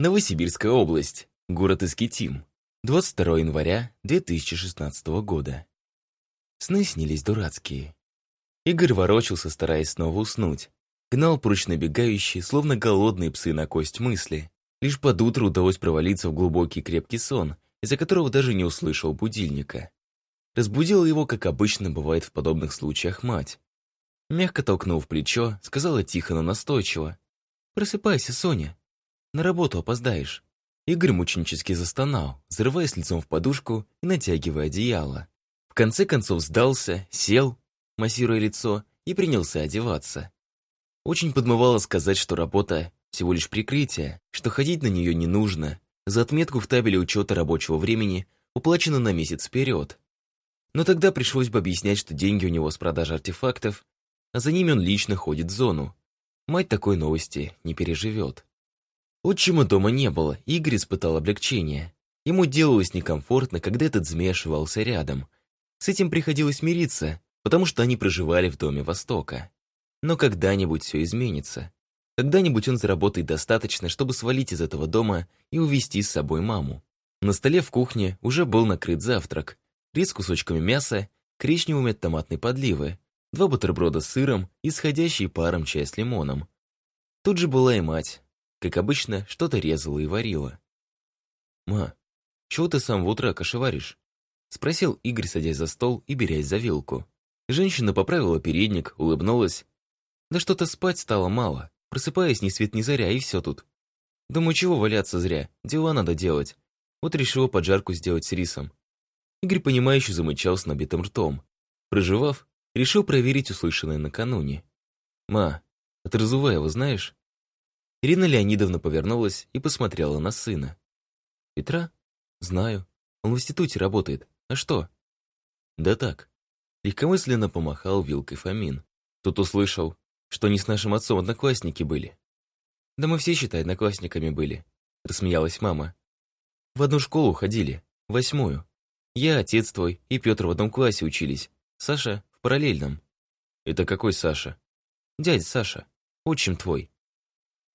Новосибирская область. Город Искитим. 22 января 2016 года. Сны снились дурацкие. Игорь ворочался, стараясь снова уснуть. Гнал прочь набегающие, словно голодные псы на кость мысли. Лишь под утро удалось провалиться в глубокий крепкий сон, из-за которого даже не услышал будильника. Разбудила его, как обычно бывает в подобных случаях, мать. Мягко толкнув плечо, сказала тихо, но настойчиво. «Просыпайся, Соня. На работу опоздаешь». Игорь мученически застонал, взрываясь лицом в подушку и натягивая одеяло. В конце концов сдался, сел, массируя лицо, и принялся одеваться. Очень подмывало сказать, что работа – всего лишь прикрытие, что ходить на нее не нужно, за отметку в табеле учета рабочего времени уплачено на месяц вперед. Но тогда пришлось бы объяснять, что деньги у него с продажи артефактов, а за ними он лично ходит в зону. Мать такой новости не переживет. Отчима дома не было, Игорь испытал облегчение. Ему делалось некомфортно, когда этот змей ошивался рядом. С этим приходилось мириться, потому что они проживали в доме Востока. Но когда-нибудь все изменится. Когда-нибудь он заработает достаточно, чтобы свалить из этого дома и увезти с собой маму. На столе в кухне уже был накрыт завтрак. Рис с кусочками мяса, коричневыми от томатной подливы, два бутерброда с сыром и сходящий паром чай с лимоном. Тут же была и мать. Как обычно, что-то резала и варила. «Ма, чего ты сам в утро кошеваришь?» Спросил Игорь, садясь за стол и берясь за вилку. Женщина поправила передник, улыбнулась. «Да что-то спать стало мало. Просыпаясь ни свет ни заря, и все тут. Думаю, чего валяться зря, дела надо делать. Вот решила поджарку сделать с рисом». Игорь, понимающе замычал с набитым ртом. Проживав, решил проверить услышанное накануне. «Ма, от Разуваева знаешь?» Ирина Леонидовна повернулась и посмотрела на сына. «Петра? Знаю. Он в институте работает. А что?» «Да так». Легкомысленно помахал вилкой Фомин. Тут услышал, что они с нашим отцом одноклассники были. «Да мы все, считай, одноклассниками были», — рассмеялась мама. «В одну школу ходили, восьмую. Я, отец твой и Петр в одном классе учились. Саша в параллельном». «Это какой Саша?» «Дядя Саша, отчим твой.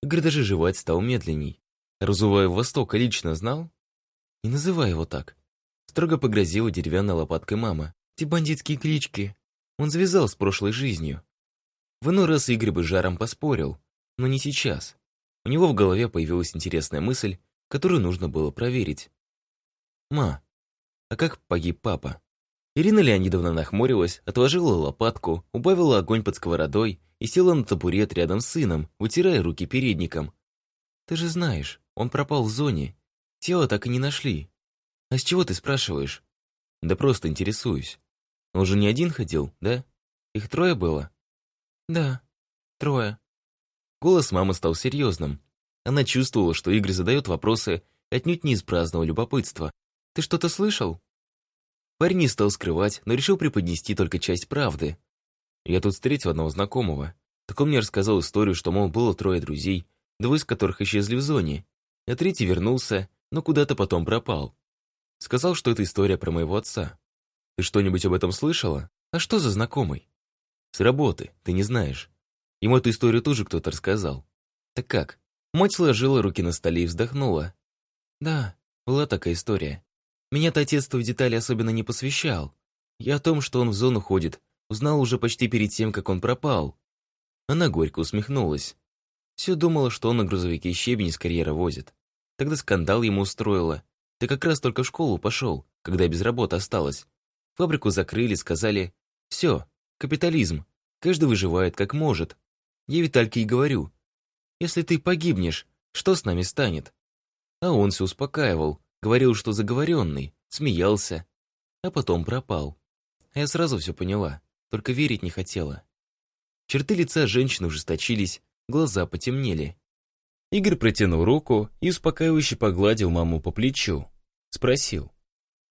Игорь даже жевать стал медленней. Разуваев Востока лично знал? Не называй его так. Строго погрозила деревянной лопаткой мама. Те бандитские клички. Он завязал с прошлой жизнью. В иной раз Игорь бы жаром поспорил, но не сейчас. У него в голове появилась интересная мысль, которую нужно было проверить. «Ма, а как погиб папа?» Ирина Леонидовна нахмурилась, отложила лопатку, убавила огонь под сковородой и села на табурет рядом с сыном, вытирая руки передником. «Ты же знаешь, он пропал в зоне. Тело так и не нашли. А с чего ты спрашиваешь?» «Да просто интересуюсь. Он же не один ходил, да? Их трое было?» «Да, трое». Голос мамы стал серьезным. Она чувствовала, что Игорь задает вопросы отнюдь не из праздного любопытства. «Ты что-то слышал?» Парень не стал скрывать, но решил преподнести только часть правды, я тут встретил одного знакомого. Так он мне рассказал историю, что, мол, было трое друзей, двое из которых исчезли в зоне, а третий вернулся, но куда-то потом пропал. Сказал, что это история про моего отца. Ты что-нибудь об этом слышала? А что за знакомый? С работы, ты не знаешь. Ему эту историю тоже кто-то рассказал. Так как? Мать сложила руки на столе и вздохнула. Да, была такая история. Меня-то отец в детали особенно не посвящал. Я о том, что он в зону ходит, Узнал уже почти перед тем, как он пропал. Она горько усмехнулась. Все думала, что он на грузовике щебень из карьера возит. Тогда скандал ему устроила. Ты как раз только в школу пошел, когда без работы осталась. Фабрику закрыли, сказали, все, капитализм, каждый выживает как может. Я Витальке и говорю, если ты погибнешь, что с нами станет? А он все успокаивал, говорил, что заговоренный, смеялся, а потом пропал. А я сразу все поняла только верить не хотела. Черты лица женщины ужесточились, глаза потемнели. Игорь протянул руку и успокаивающе погладил маму по плечу. Спросил.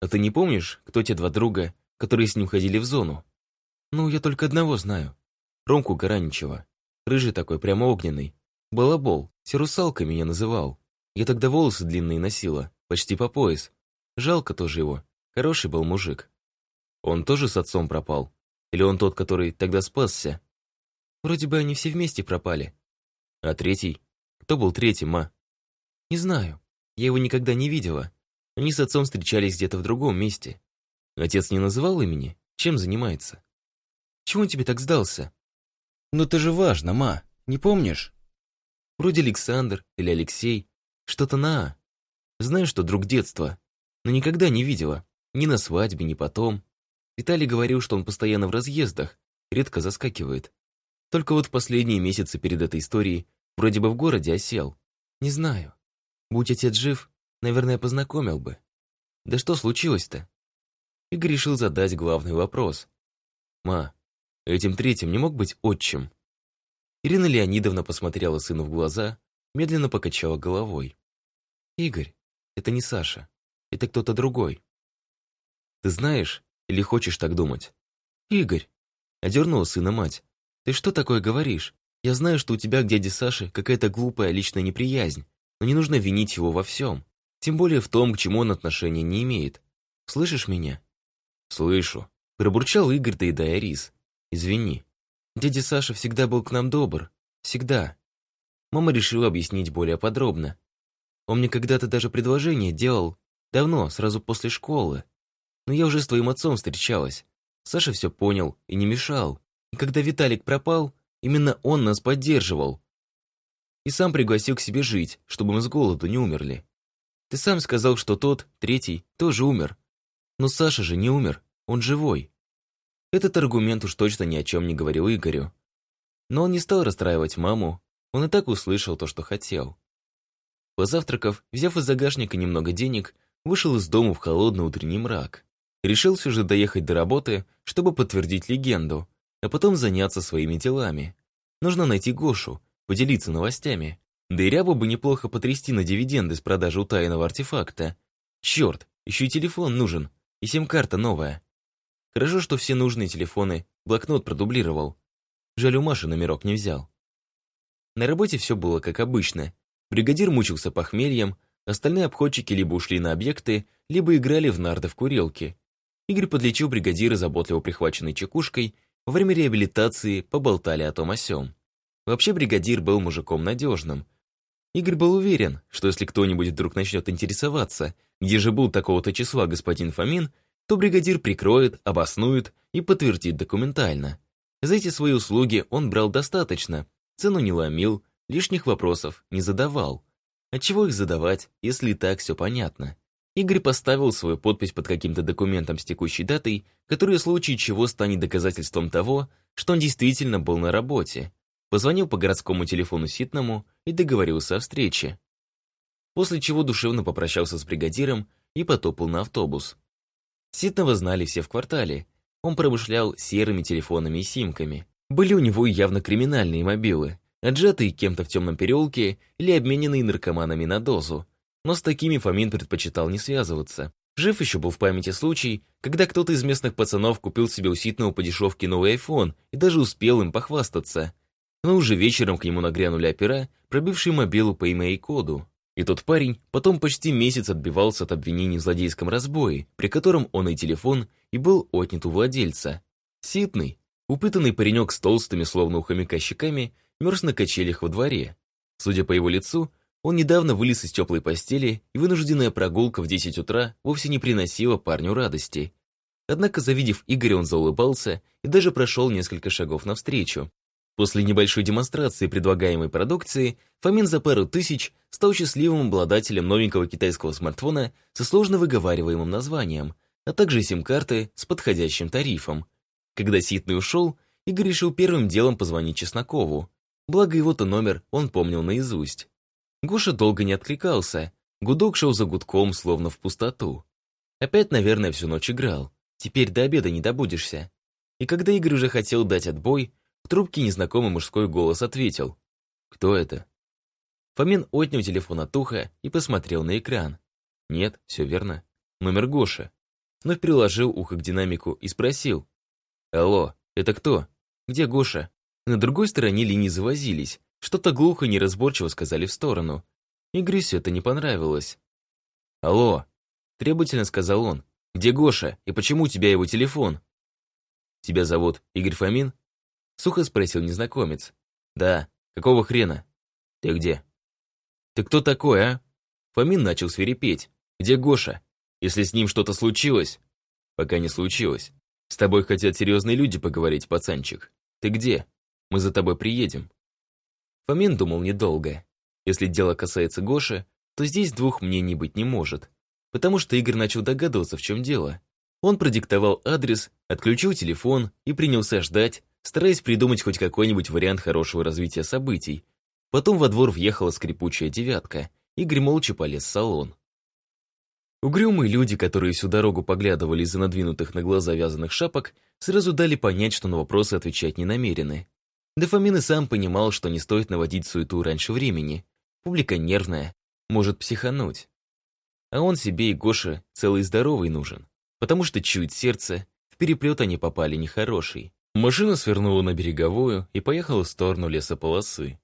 «А ты не помнишь, кто те два друга, которые с ним ходили в зону?» «Ну, я только одного знаю. Ромку Гараничева. Рыжий такой, прямо огненный. Балабол, Сирусалка меня называл. Я тогда волосы длинные носила, почти по пояс. Жалко тоже его. Хороший был мужик. Он тоже с отцом пропал. Или он тот, который тогда спасся? Вроде бы они все вместе пропали. А третий? Кто был третий, ма? Не знаю. Я его никогда не видела. Они с отцом встречались где-то в другом месте. Отец не называл имени? Чем занимается? Чего он тебе так сдался? Ну это же важно, ма. Не помнишь? Вроде Александр или Алексей. Что-то на «а». Знаю, что друг детства. Но никогда не видела. Ни на свадьбе, ни потом. Виталий говорил, что он постоянно в разъездах, редко заскакивает. Только вот в последние месяцы перед этой историей вроде бы в городе осел. Не знаю. Будь отец жив, наверное, познакомил бы. Да что случилось-то? Игорь решил задать главный вопрос. «Ма, этим третьим не мог быть отчим?» Ирина Леонидовна посмотрела сыну в глаза, медленно покачала головой. «Игорь, это не Саша. Это кто-то другой. Ты знаешь или хочешь так думать?» «Игорь!» — одернула сына мать. «Ты что такое говоришь? Я знаю, что у тебя к дяде Саше какая-то глупая личная неприязнь, но не нужно винить его во всем. Тем более в том, к чему он отношения не имеет. Слышишь меня?» «Слышу», — пробурчал Игорь, доедая рис. «Извини. Дядя Саша всегда был к нам добр. Всегда». Мама решила объяснить более подробно. Он мне когда-то даже предложение делал. Давно, сразу после школы. Но я уже с твоим отцом встречалась. Саша все понял и не мешал. И когда Виталик пропал, именно он нас поддерживал. И сам пригласил к себе жить, чтобы мы с голоду не умерли. Ты сам сказал, что тот, третий, тоже умер. Но Саша же не умер, он живой. Этот аргумент уж точно ни о чем не говорил Игорю. Но он не стал расстраивать маму, он и так услышал то, что хотел. Позавтракав, взяв из загашника немного денег, вышел из дома в холодный утренний мрак. Решил все же доехать до работы, чтобы подтвердить легенду, а потом заняться своими делами. Нужно найти Гошу, поделиться новостями. Да и рябу бы неплохо потрясти на дивиденды с продажи утаянного артефакта. Черт, еще и телефон нужен, и сим-карта новая. Хорошо, что все нужные телефоны блокнот продублировал. Жаль, у Маши номерок не взял. На работе все было как обычно. Бригадир мучился похмельем, остальные обходчики либо ушли на объекты, либо играли в нарды в курилке. Игорь подлечил бригадира, заботливо прихваченной чекушкой, во время реабилитации поболтали о том о сём. Вообще бригадир был мужиком надежным. Игорь был уверен, что если кто-нибудь вдруг начнет интересоваться, где же был такого-то числа господин Фомин, то бригадир прикроет, обоснует и подтвердит документально. За эти свои услуги он брал достаточно, цену не ломил, лишних вопросов не задавал. А чего их задавать, если и так все понятно? Игорь поставил свою подпись под каким-то документом с текущей датой, который в случае чего станет доказательством того, что он действительно был на работе. Позвонил по городскому телефону Ситному и договорился о встрече. После чего душевно попрощался с бригадиром и потопал на автобус. Ситного знали все в квартале. Он промышлял серыми телефонами и симками. Были у него явно криминальные мобилы, отжатые кем-то в темном переулке или обмененные наркоманами на дозу. Но с такими Фомин предпочитал не связываться. Жив еще был в памяти случай, когда кто-то из местных пацанов купил себе у Ситного по дешевке новый iPhone и даже успел им похвастаться. Но уже вечером к нему нагрянули опера, пробившие мобилу по имей-коду. И тот парень потом почти месяц отбивался от обвинений в злодейском разбое, при котором он и телефон, и был отнят у владельца. Ситный, упытанный паренек с толстыми, словно у хомяка щеками, мерз на качелях во дворе. Судя по его лицу, он недавно вылез из теплой постели, и вынужденная прогулка в 10 утра вовсе не приносила парню радости. Однако, завидев Игоря, он заулыбался и даже прошел несколько шагов навстречу, После небольшой демонстрации предлагаемой продукции, Фомин за пару тысяч стал счастливым обладателем новенького китайского смартфона со сложно выговариваемым названием, а также сим-карты с подходящим тарифом. Когда Ситный ушел, Игорь решил первым делом позвонить Чеснокову. Благо его-то номер он помнил наизусть. Гоша долго не откликался, гудок шел за гудком, словно в пустоту. Опять, наверное, всю ночь играл. Теперь до обеда не добудешься. И когда Игорь уже хотел дать отбой, в трубке незнакомый мужской голос ответил. «Кто это?» Фомин отнял телефон от уха и посмотрел на экран. «Нет, все верно. Номер Гоши». Вновь приложил ухо к динамику и спросил. «Алло, это кто? Где Гоша?» На другой стороне линии завозились, что-то глухо неразборчиво сказали в сторону. Игорю все это не понравилось. «Алло!» – требовательно сказал он. «Где Гоша? И почему у тебя его телефон?» «Тебя зовут Игорь Фомин?» Сухо спросил незнакомец. «Да. Какого хрена? Ты где?» «Ты кто такой, а? Фомин начал свирепеть. «Где Гоша? Если с ним что-то случилось...» «Пока не случилось. С тобой хотят серьезные люди поговорить, пацанчик. Ты где? Мы за тобой приедем». Фомин думал недолго. Если дело касается Гоши, то здесь двух мнений быть не может. Потому что Игорь начал догадываться, в чем дело. Он продиктовал адрес, отключил телефон и принялся ждать, стараясь придумать хоть какой-нибудь вариант хорошего развития событий. Потом во двор въехала скрипучая девятка. Игорь молча полез в салон. Угрюмые люди, которые всю дорогу поглядывали из-за надвинутых на глаза вязаных шапок, сразу дали понять, что на вопросы отвечать не намерены. Дофамин и сам понимал, что не стоит наводить суету раньше времени. Публика нервная, может психануть. А он себе и Гоше целый здоровый нужен, потому что чует сердце, в переплет они попали нехороший. Машина свернула на береговую и поехала в сторону лесополосы.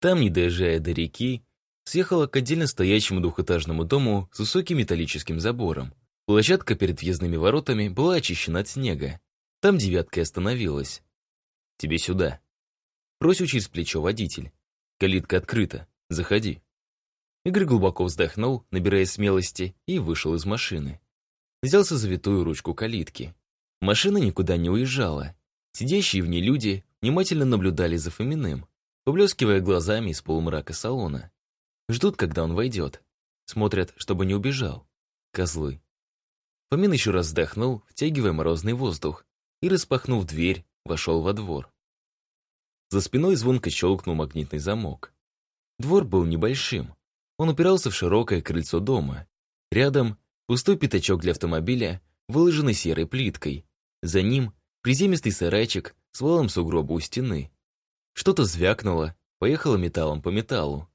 Там, не доезжая до реки, съехала к отдельно стоящему двухэтажному дому с высоким металлическим забором. Площадка перед въездными воротами была очищена от снега. Там девятка остановилась. «Тебе сюда». Бросил через плечо водитель. «Калитка открыта. Заходи». Игорь глубоко вздохнул, набирая смелости, и вышел из машины. Взялся за витую ручку калитки. Машина никуда не уезжала. Сидящие в ней люди внимательно наблюдали за Фоминым, поблескивая глазами из полумрака салона. Ждут, когда он войдет. Смотрят, чтобы не убежал. Козлы. Фомин еще раз вздохнул, втягивая морозный воздух, и, распахнув дверь, вошел во двор. За спиной звонко щелкнул магнитный замок. Двор был небольшим. Он упирался в широкое крыльцо дома. Рядом пустой пятачок для автомобиля, выложенный серой плиткой. За ним приземистый сарайчик с валом сугроба у стены. Что-то звякнуло, поехало металлом по металлу.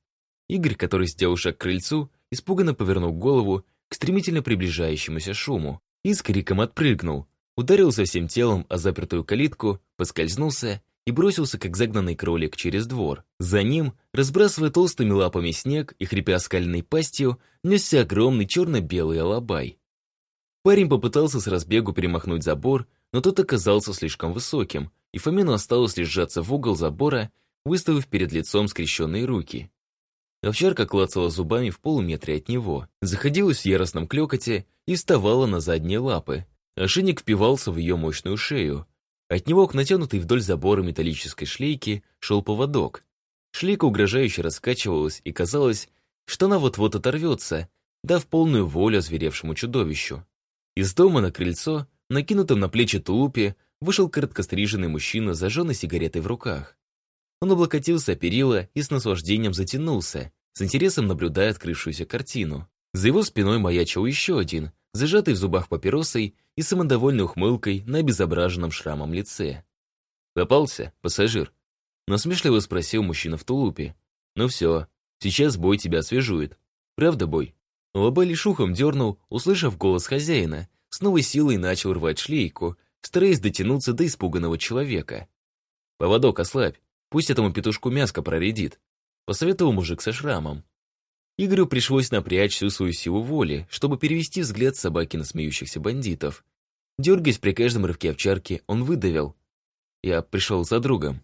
Игорь, который сделал шаг к крыльцу, испуганно повернул голову к стремительно приближающемуся шуму и с криком отпрыгнул, ударился всем телом о запертую калитку, поскользнулся и бросился, как загнанный кролик, через двор. За ним, разбрасывая толстыми лапами снег и хрипя скальной пастью, несся огромный черно-белый алабай. Парень попытался с разбегу перемахнуть забор, но тот оказался слишком высоким, и Фомину осталось лишь сжаться в угол забора, выставив перед лицом скрещенные руки. Овчарка клацала зубами в полуметре от него, заходилась в яростном клёкоте и вставала на задние лапы. Ошейник впивался в ее мощную шею, от него к натянутой вдоль забора металлической шлейки шел поводок. Шлейка угрожающе раскачивалась, и казалось, что она вот-вот оторвется, дав полную волю озверевшему чудовищу. Из дома на крыльцо, накинутым на плечи тулупе, вышел короткостриженный мужчина с зажженной сигаретой в руках. Он облокотился о перила и с наслаждением затянулся, с интересом наблюдая открывшуюся картину. За его спиной маячил еще один, зажатый в зубах папиросой и самодовольной ухмылкой на обезображенном шрамом лице. «Попался, пассажир?» Насмешливо спросил мужчина в тулупе. «Ну все, сейчас бой тебя освежует. Правда, бой?» Лоба лишь ухом дернул, услышав голос хозяина, с новой силой начал рвать шлейку, стараясь дотянуться до испуганного человека. «Поводок ослабь, пусть этому петушку мяско проредит», посоветовал мужик со шрамом. Игорю пришлось напрячь всю свою силу воли, чтобы перевести взгляд собаки на смеющихся бандитов. Дергаясь при каждом рывке овчарки, он выдавил. «Я пришел за другом».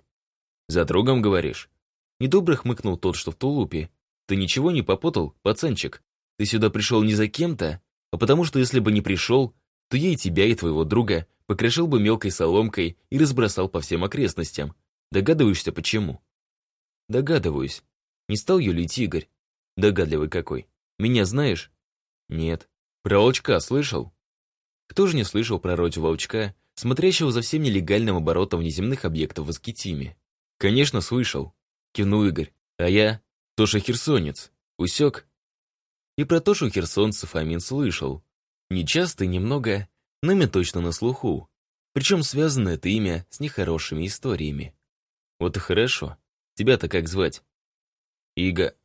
«За другом, говоришь?» Недобро хмыкнул тот, что в тулупе. «Ты ничего не попутал, пацанчик? Ты сюда пришел не за кем-то, а потому что если бы не пришел, то я и тебя, и твоего друга покрошил бы мелкой соломкой и разбросал по всем окрестностям. Догадываешься, почему?» «Догадываюсь». Не стал юлить Игорь. Догадливый какой. Меня знаешь? Нет. Про волчка слышал? Кто же не слышал про роть волчка, смотрящего за всем нелегальным оборотом внеземных объектов в Аскетиме? Конечно, слышал. Кивнул Игорь. А я Тоша Херсонец. Усек? И про Тошу Херсонцев Амин слышал. Не часто и немного, но мне точно на слуху. Причем связано это имя с нехорошими историями. Вот и хорошо. Тебя-то как звать? Ига...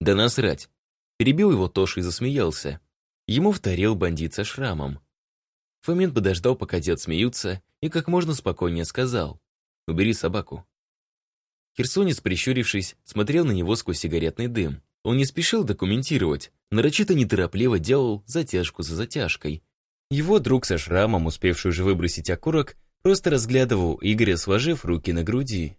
Да насрать. Перебил его Тоша и засмеялся. Ему вторил бандит со шрамом. Фомин подождал, пока дед смеются, и как можно спокойнее сказал. «Убери собаку». Херсонец, прищурившись, смотрел на него сквозь сигаретный дым. Он не спешил документировать, нарочито неторопливо делал затяжку за затяжкой. Его друг со шрамом, успевший уже выбросить окурок, просто разглядывал Игоря, сложив руки на груди.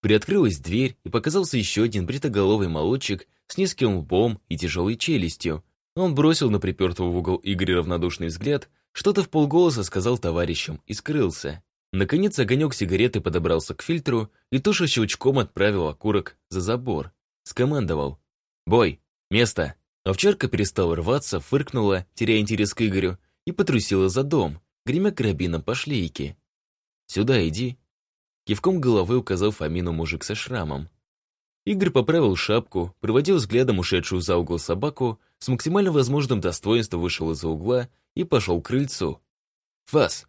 Приоткрылась дверь, и показался еще один бритоголовый молодчик с низким лбом и тяжелой челюстью. Он бросил на припертого в угол Игоря равнодушный взгляд, что-то в полголоса сказал товарищам и скрылся. Наконец огонек сигареты подобрался к фильтру, и туша щелчком отправил окурок за забор. Скомандовал. «Бой! Место!» Овчарка перестала рваться, фыркнула, теряя интерес к Игорю, и потрусила за дом, гремя карабином по шлейке. «Сюда иди», Кивком головы указал Фомину мужик со шрамом. Игорь поправил шапку, проводил взглядом ушедшую за угол собаку, с максимально возможным достоинством вышел из-за угла и пошел к крыльцу. «Фас!»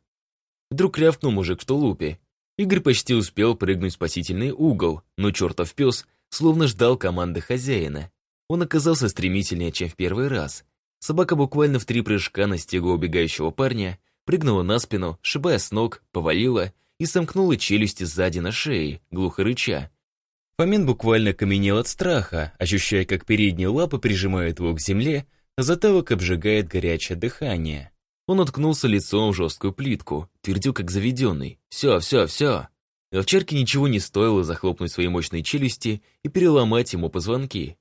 Вдруг рявкнул мужик в тулупе. Игорь почти успел прыгнуть в спасительный угол, но чертов пес словно ждал команды хозяина. Он оказался стремительнее, чем в первый раз. Собака буквально в три прыжка настигла убегающего парня, прыгнула на спину, шибая с ног, повалила и сомкнула челюсти сзади на шее, глухо рыча. Фомин буквально каменел от страха, ощущая, как передние лапы прижимают его к земле, а затылок обжигает горячее дыхание. Он уткнулся лицом в жесткую плитку, твердил как заведенный. «Все, все, все!» Овчарке ничего не стоило захлопнуть свои мощные челюсти и переломать ему позвонки.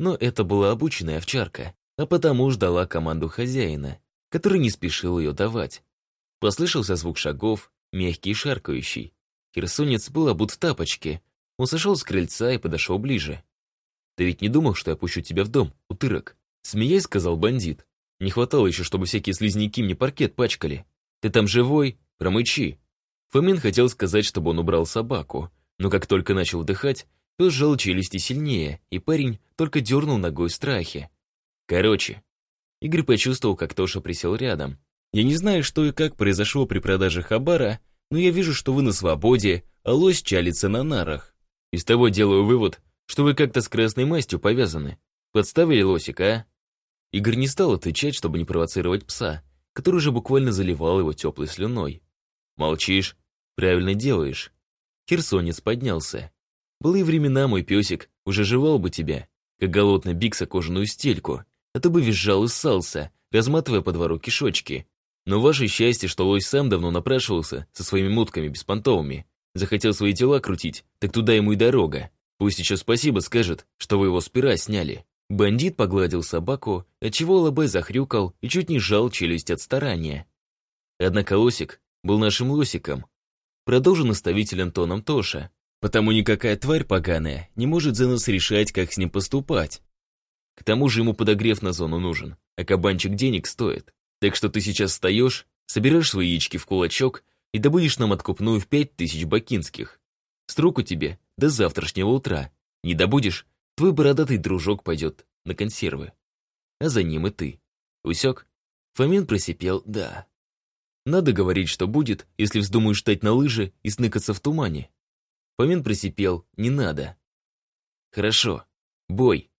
Но это была обученная овчарка, а потому ждала команду хозяина, который не спешил ее давать. Послышался звук шагов, мягкий и шаркающий. Херсонец был обут в тапочке. Он сошел с крыльца и подошел ближе. «Ты ведь не думал, что я пущу тебя в дом, утырок?» Смеясь, сказал бандит. «Не хватало еще, чтобы всякие слизняки мне паркет пачкали. Ты там живой? Промычи!» Фомин хотел сказать, чтобы он убрал собаку, но как только начал вдыхать, пес сжал челюсти сильнее, и парень только дернул ногой в страхе. Короче, Игорь почувствовал, как Тоша присел рядом, я не знаю, что и как произошло при продаже хабара, но я вижу, что вы на свободе, а лось чалится на нарах. Из того делаю вывод, что вы как-то с красной мастью повязаны. Подставили лосика, а? Игорь не стал отвечать, чтобы не провоцировать пса, который уже буквально заливал его теплой слюной. Молчишь? Правильно делаешь. Херсонец поднялся. Былые времена, мой песик, уже жевал бы тебя, как голодный бикса кожаную стельку, а ты бы визжал и ссался, разматывая по двору кишочки, но ваше счастье, что лось сам давно напрашивался со своими мутками беспонтовыми. Захотел свои тела крутить, так туда ему и дорога. Пусть еще спасибо скажет, что вы его с пера сняли. Бандит погладил собаку, отчего Лобе захрюкал и чуть не сжал челюсть от старания. Однако Лосик был нашим Лосиком. Продолжил наставителем тоном Тоша. Потому никакая тварь поганая не может за нас решать, как с ним поступать. К тому же ему подогрев на зону нужен, а кабанчик денег стоит. Так что ты сейчас встаешь, собираешь свои яички в кулачок и добудешь нам откупную в пять тысяч бакинских. Струк у тебе до завтрашнего утра. Не добудешь, твой бородатый дружок пойдет на консервы. А за ним и ты. Усек? Фомин просипел «да». Надо говорить, что будет, если вздумаешь встать на лыжи и сныкаться в тумане. Фомин просипел «не надо». Хорошо. Бой.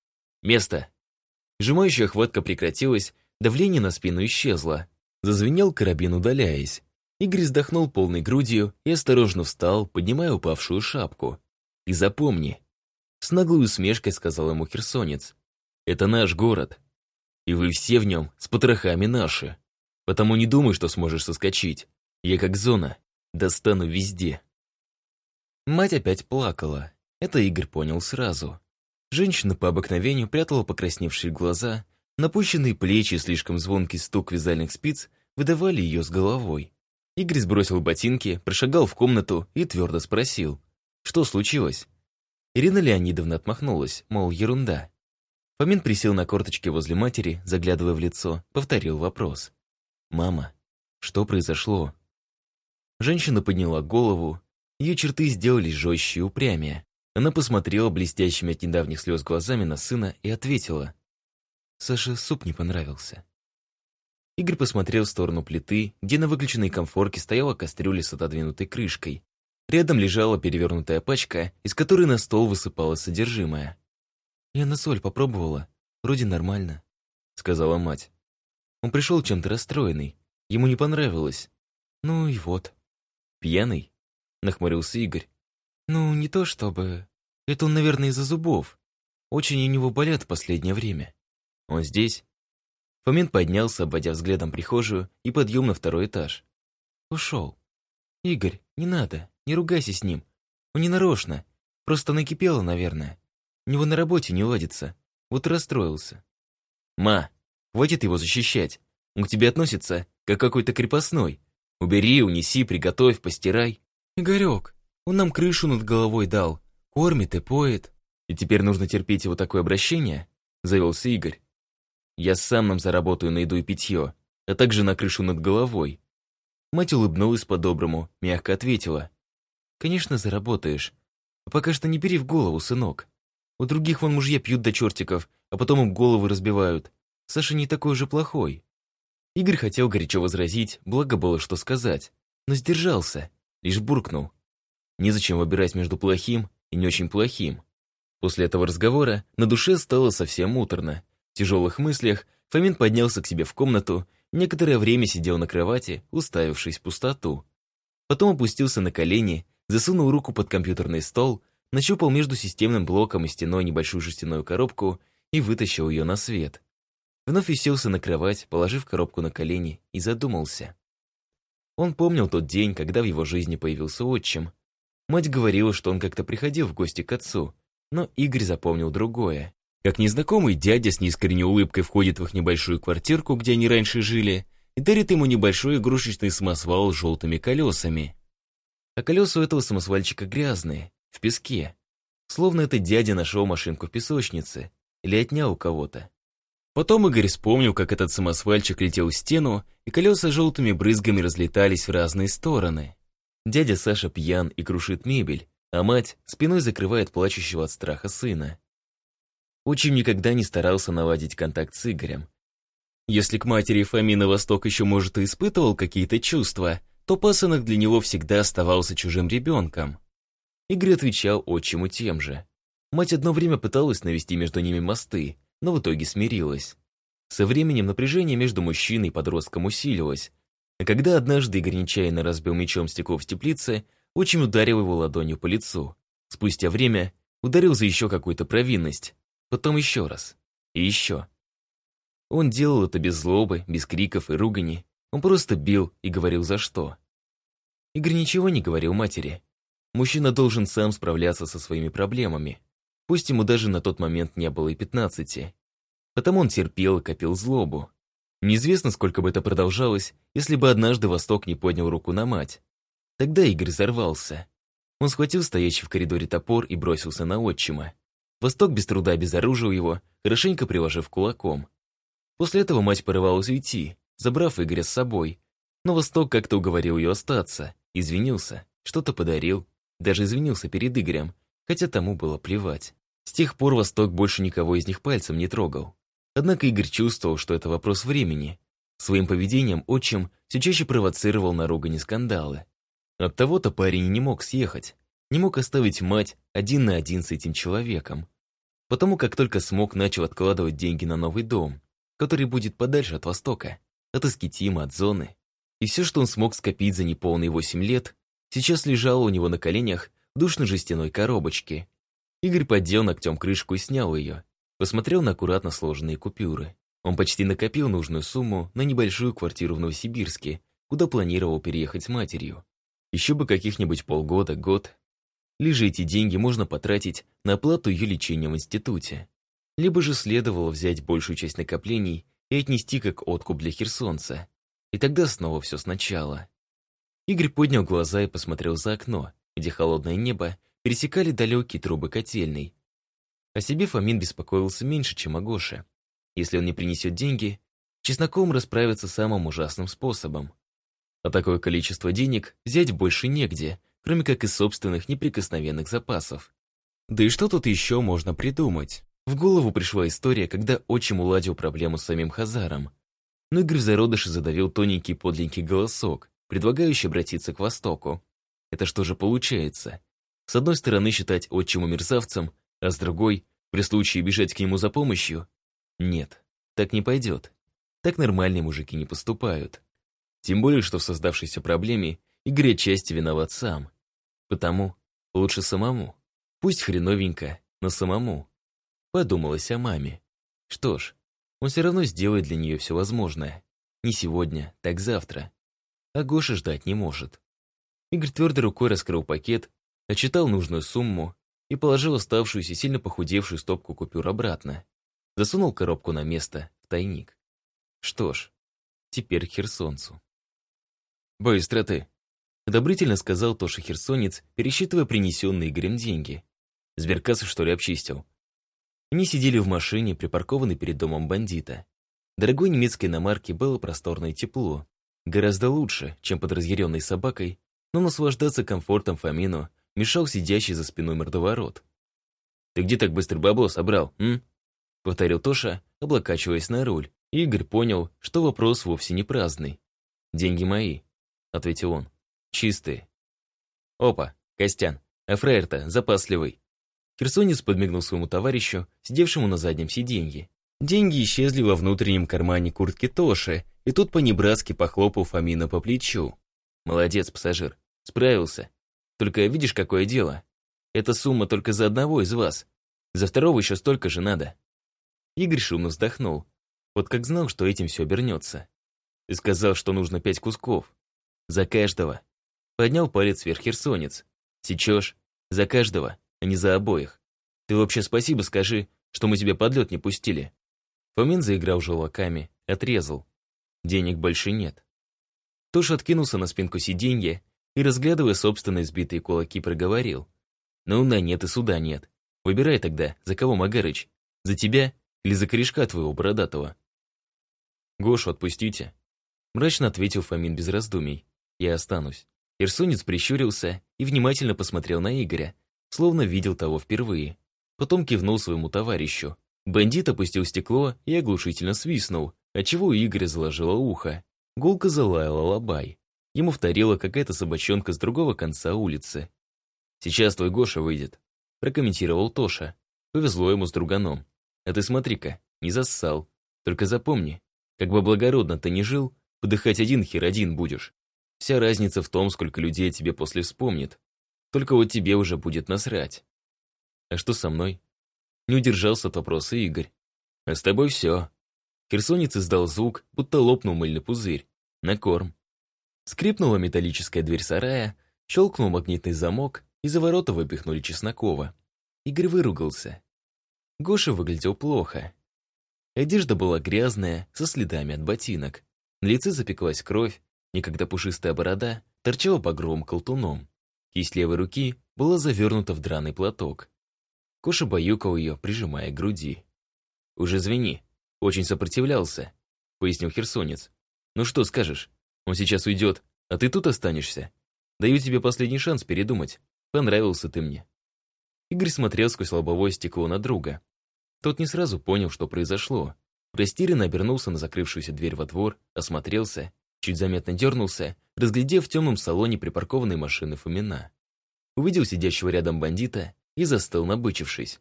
Место. Сжимающая хватка прекратилась, Давление на спину исчезло. Зазвенел карабин, удаляясь. Игорь вздохнул полной грудью и осторожно встал, поднимая упавшую шапку. «И запомни», — с наглой усмешкой сказал ему херсонец, «это наш город, и вы все в нем с потрохами наши. Потому не думай, что сможешь соскочить. Я как зона, достану везде». Мать опять плакала. Это Игорь понял сразу. Женщина по обыкновению прятала покрасневшие глаза, Напущенные плечи и слишком звонкий стук вязальных спиц выдавали ее с головой. Игорь сбросил ботинки, прошагал в комнату и твердо спросил, что случилось. Ирина Леонидовна отмахнулась, мол, ерунда. Фомин присел на корточки возле матери, заглядывая в лицо, повторил вопрос. «Мама, что произошло?» Женщина подняла голову, ее черты сделались жестче и упрямее. Она посмотрела блестящими от недавних слез глазами на сына и ответила. Саше суп не понравился. Игорь посмотрел в сторону плиты, где на выключенной конфорке стояла кастрюля с отодвинутой крышкой. Рядом лежала перевернутая пачка, из которой на стол высыпалось содержимое. «Я на соль попробовала. Вроде нормально», — сказала мать. Он пришел чем-то расстроенный. Ему не понравилось. Ну и вот. «Пьяный?» — нахмурился Игорь. «Ну, не то чтобы... Это он, наверное, из-за зубов. Очень у него болят в последнее время». Он здесь?» Фомин поднялся, обводя взглядом прихожую и подъем на второй этаж. «Ушел. Игорь, не надо, не ругайся с ним. Он не нарочно. Просто накипело, наверное. У него на работе не ладится. Вот расстроился. «Ма, хватит его защищать. Он к тебе относится, как какой-то крепостной. Убери, унеси, приготовь, постирай». «Игорек, он нам крышу над головой дал. Кормит и поет». «И теперь нужно терпеть его такое обращение?» Завелся Игорь. «Я сам нам заработаю на еду и питье, а также на крышу над головой». Мать улыбнулась по-доброму, мягко ответила. «Конечно, заработаешь. А пока что не бери в голову, сынок. У других вон мужья пьют до чертиков, а потом им головы разбивают. Саша не такой же плохой». Игорь хотел горячо возразить, благо было что сказать, но сдержался, лишь буркнул. Незачем выбирать между плохим и не очень плохим. После этого разговора на душе стало совсем муторно. Тяжелых мыслях Фомин поднялся к себе в комнату, некоторое время сидел на кровати, уставившись в пустоту. Потом опустился на колени, засунул руку под компьютерный стол, нащупал между системным блоком и стеной небольшую жестяную коробку и вытащил ее на свет. Вновь уселся на кровать, положив коробку на колени, и задумался. Он помнил тот день, когда в его жизни появился отчим. Мать говорила, что он как-то приходил в гости к отцу, но Игорь запомнил другое. Как незнакомый дядя с неискренней улыбкой входит в их небольшую квартирку, где они раньше жили, и дарит ему небольшой игрушечный самосвал с желтыми колесами. А колеса у этого самосвальчика грязные, в песке. Словно этот дядя нашел машинку в песочнице или отнял у кого-то. Потом Игорь вспомнил, как этот самосвальчик летел в стену, и колеса желтыми брызгами разлетались в разные стороны. Дядя Саша пьян и крушит мебель, а мать спиной закрывает плачущего от страха сына. Отчим никогда не старался наладить контакт с Игорем. Если к матери Фомина Восток еще, может, и испытывал какие-то чувства, то пасынок для него всегда оставался чужим ребенком. Игорь отвечал отчиму тем же. Мать одно время пыталась навести между ними мосты, но в итоге смирилась. Со временем напряжение между мужчиной и подростком усилилось, а когда однажды Игорь нечаянно разбил мечом стекло в теплице, очень ударил его ладонью по лицу. Спустя время ударил за еще какую-то провинность, потом еще раз. И еще. Он делал это без злобы, без криков и ругани. Он просто бил и говорил за что. Игорь ничего не говорил матери. Мужчина должен сам справляться со своими проблемами. Пусть ему даже на тот момент не было и пятнадцати. Потому он терпел и копил злобу. Неизвестно, сколько бы это продолжалось, если бы однажды Восток не поднял руку на мать. Тогда Игорь взорвался. Он схватил стоящий в коридоре топор и бросился на отчима. Восток без труда обезоружил его, хорошенько приложив кулаком. После этого мать порывалась уйти, забрав Игоря с собой. Но Восток как-то уговорил ее остаться, извинился, что-то подарил, даже извинился перед Игорем, хотя тому было плевать. С тех пор Восток больше никого из них пальцем не трогал. Однако Игорь чувствовал, что это вопрос времени. Своим поведением отчим все чаще провоцировал на ругань скандалы. Оттого-то парень не мог съехать, не мог оставить мать один на один с этим человеком. Потому как только смог, начал откладывать деньги на новый дом, который будет подальше от Востока, от Аскетима, от зоны. И все, что он смог скопить за неполные восемь лет, сейчас лежало у него на коленях в душной жестяной коробочке. Игорь поддел ногтем крышку и снял ее. Посмотрел на аккуратно сложенные купюры. Он почти накопил нужную сумму на небольшую квартиру в Новосибирске, куда планировал переехать с матерью. Еще бы каких-нибудь полгода, год, Лишь эти деньги можно потратить на оплату ее лечения в институте. Либо же следовало взять большую часть накоплений и отнести как откуп для херсонца. И тогда снова все сначала. Игорь поднял глаза и посмотрел за окно, где холодное небо пересекали далекие трубы котельной. О себе Фомин беспокоился меньше, чем о Гоше. Если он не принесет деньги, чесноком расправиться самым ужасным способом. А такое количество денег взять больше негде, кроме как из собственных неприкосновенных запасов. Да и что тут еще можно придумать? В голову пришла история, когда отчим уладил проблему с самим Хазаром. Но Игорь в зародыше задавил тоненький подленький голосок, предлагающий обратиться к Востоку. Это что же получается? С одной стороны считать отчиму мерзавцем, а с другой, при случае бежать к нему за помощью? Нет, так не пойдет. Так нормальные мужики не поступают. Тем более, что в создавшейся проблеме Игорь отчасти виноват сам. Потому лучше самому. Пусть хреновенько, но самому. Подумалось о маме. Что ж, он все равно сделает для нее все возможное. Не сегодня, так завтра. А Гоша ждать не может. Игорь твердой рукой раскрыл пакет, отчитал нужную сумму, и положил оставшуюся сильно похудевшую стопку купюр обратно. Засунул коробку на место, в тайник. Что ж, теперь к херсонцу. «Быстро ты», — одобрительно сказал Тоша Херсонец, пересчитывая принесенные Игорем деньги. «Сберкассу, что ли, обчистил?» Они сидели в машине, припаркованной перед домом бандита. Дорогой немецкой иномарке было просторное тепло. Гораздо лучше, чем под разъяренной собакой, но наслаждаться комфортом Фомину мешал сидящий за спиной мордоворот. «Ты где так быстро бабло собрал, м?» Повторил Тоша, облокачиваясь на руль. Игорь понял, что вопрос вовсе не праздный. «Деньги мои», — ответил он. «Чистые». «Опа, Костян, а фраер-то запасливый». Херсонец подмигнул своему товарищу, сидевшему на заднем сиденье. Деньги исчезли во внутреннем кармане куртки Тоши, и тут по-небратски похлопал Фомина по плечу. «Молодец, пассажир, справился. Только видишь, какое дело? Эта сумма только за одного из вас. За второго еще столько же надо». Игорь шумно вздохнул. Вот как знал, что этим все обернется. И сказал, что нужно пять кусков. За каждого. Поднял палец вверх херсонец. Сечешь? За каждого, а не за обоих. Ты вообще спасибо скажи, что мы тебя под лед не пустили. Фомин заиграл желваками, отрезал. Денег больше нет. Тош откинулся на спинку сиденья и, разглядывая собственные сбитые кулаки, проговорил. «Ну, на нет и суда нет. Выбирай тогда, за кого, Магарыч? За тебя или за корешка твоего бородатого?» «Гошу отпустите», — мрачно ответил Фомин без раздумий. «Я останусь». Ирсунец прищурился и внимательно посмотрел на Игоря, словно видел того впервые. Потом кивнул своему товарищу, Бандит опустил стекло и оглушительно свистнул, отчего у Игоря заложило ухо. Гулка залаяла лобай. Ему вторила какая-то собачонка с другого конца улицы. «Сейчас твой Гоша выйдет», — прокомментировал Тоша. Повезло ему с друганом. «А ты смотри-ка, не зассал. Только запомни, как бы благородно ты ни жил, подыхать один хер один будешь. Вся разница в том, сколько людей тебе после вспомнит. Только вот тебе уже будет насрать. А что со мной? Не удержался от вопроса Игорь. «А с тобой все». Херсонец издал звук, будто лопнул мыльный пузырь. На корм. Скрипнула металлическая дверь сарая, щелкнул магнитный замок, и за ворота выпихнули Чеснокова. Игорь выругался. Гоша выглядел плохо. Одежда была грязная, со следами от ботинок. На лице запеклась кровь, некогда пушистая борода торчала багровым колтуном. Кисть левой руки была завернута в драный платок. Коша баюкал ее, прижимая к груди. «Уже звени. Очень сопротивлялся», — пояснил Херсонец. «Ну что скажешь? Он сейчас уйдет, а ты тут останешься. Даю тебе последний шанс передумать. Понравился ты мне». Игорь смотрел сквозь лобовое стекло на друга. Тот не сразу понял, что произошло. Растерянно обернулся на закрывшуюся дверь во двор, осмотрелся, чуть заметно дернулся, разглядев в темном салоне припаркованной машины Фомина. Увидел сидящего рядом бандита и застыл, набычившись.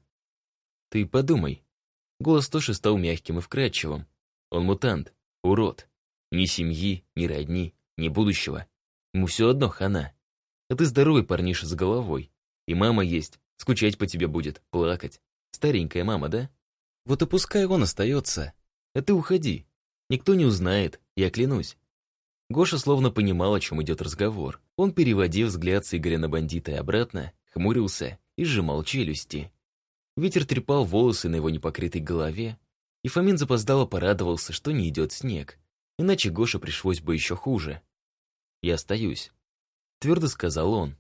«Ты подумай». Голос Тоши стал мягким и вкрадчивым. Он мутант, урод. Ни семьи, ни родни, ни будущего. Ему все одно хана. А ты здоровый парниша с головой. И мама есть, скучать по тебе будет, плакать. Старенькая мама, да? Вот и пускай он остается. А ты уходи. Никто не узнает, я клянусь. Гоша словно понимал, о чем идет разговор. Он, переводил взгляд с Игоря на бандита и обратно, хмурился и сжимал челюсти. Ветер трепал волосы на его непокрытой голове, и Фомин запоздало порадовался, что не идет снег, иначе Гоше пришлось бы еще хуже. «Я остаюсь», — твердо сказал он.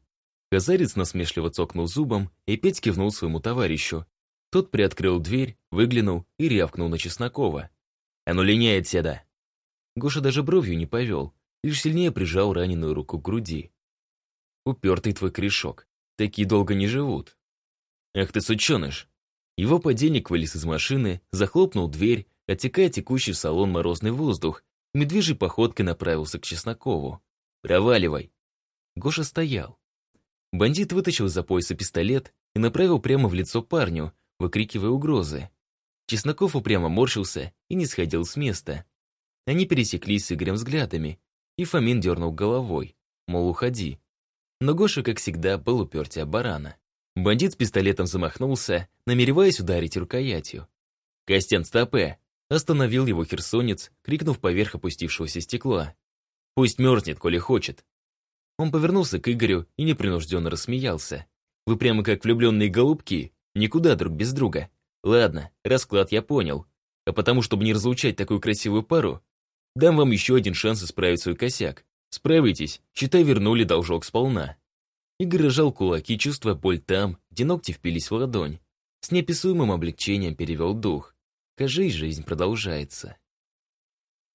Казарец насмешливо цокнул зубом и опять кивнул своему товарищу. Тот приоткрыл дверь, выглянул и рявкнул на Чеснокова. «А ну линяй отседа!» Гоша даже бровью не повел, лишь сильнее прижал раненую руку к груди. «Упертый твой корешок. Такие долго не живут. Эх ты, сученыш. Его подельник вылез из машины, захлопнул дверь, отекая текущий в салон морозный воздух, и медвежьей походкой направился к Чеснокову. «Проваливай!» Гоша стоял. Бандит вытащил из-за пояса пистолет и направил прямо в лицо парню, выкрикивая угрозы. Чесноков упрямо морщился и не сходил с места. Они пересеклись с Игорем взглядами, и Фомин дернул головой, мол, уходи. Но Гоша, как всегда, был упертия барана. Бандит с пистолетом замахнулся, намереваясь ударить рукоятью. «Костян, стопе!» Остановил его херсонец, крикнув поверх опустившегося стекла. «Пусть мерзнет, коли хочет». Он повернулся к Игорю и непринужденно рассмеялся. Вы прямо как влюбленные голубки, никуда друг без друга. Ладно, расклад я понял. А потому, чтобы не разлучать такую красивую пару, дам вам еще один шанс исправить свой косяк. Справитесь, считай, вернули должок сполна. Игорь рожал кулаки, чувствуя боль там, где ногти впились в ладонь. С неописуемым облегчением перевел дух. Кажись, жизнь продолжается.